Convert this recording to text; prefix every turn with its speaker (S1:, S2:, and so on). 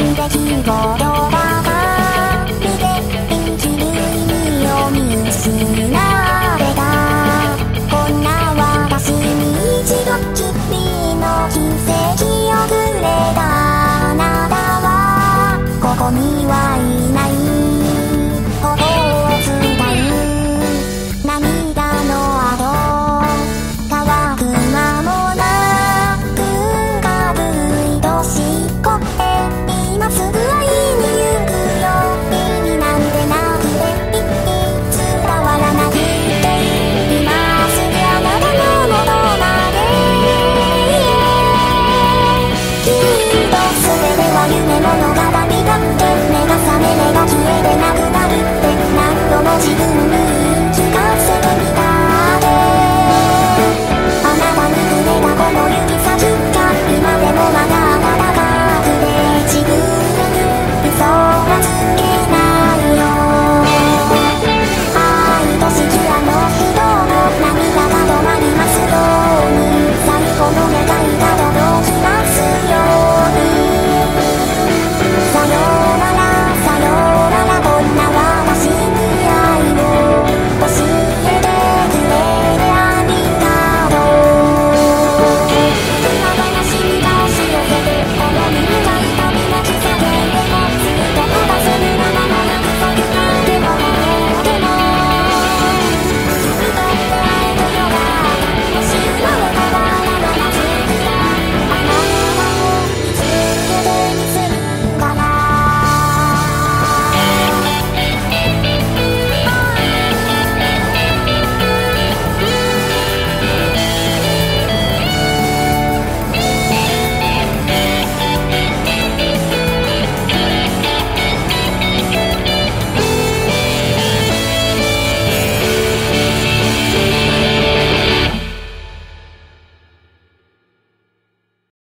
S1: 생각이 걸어와 物語